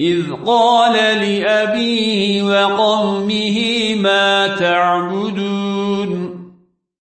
إذ قال لأبيه وقومه ما تعبدون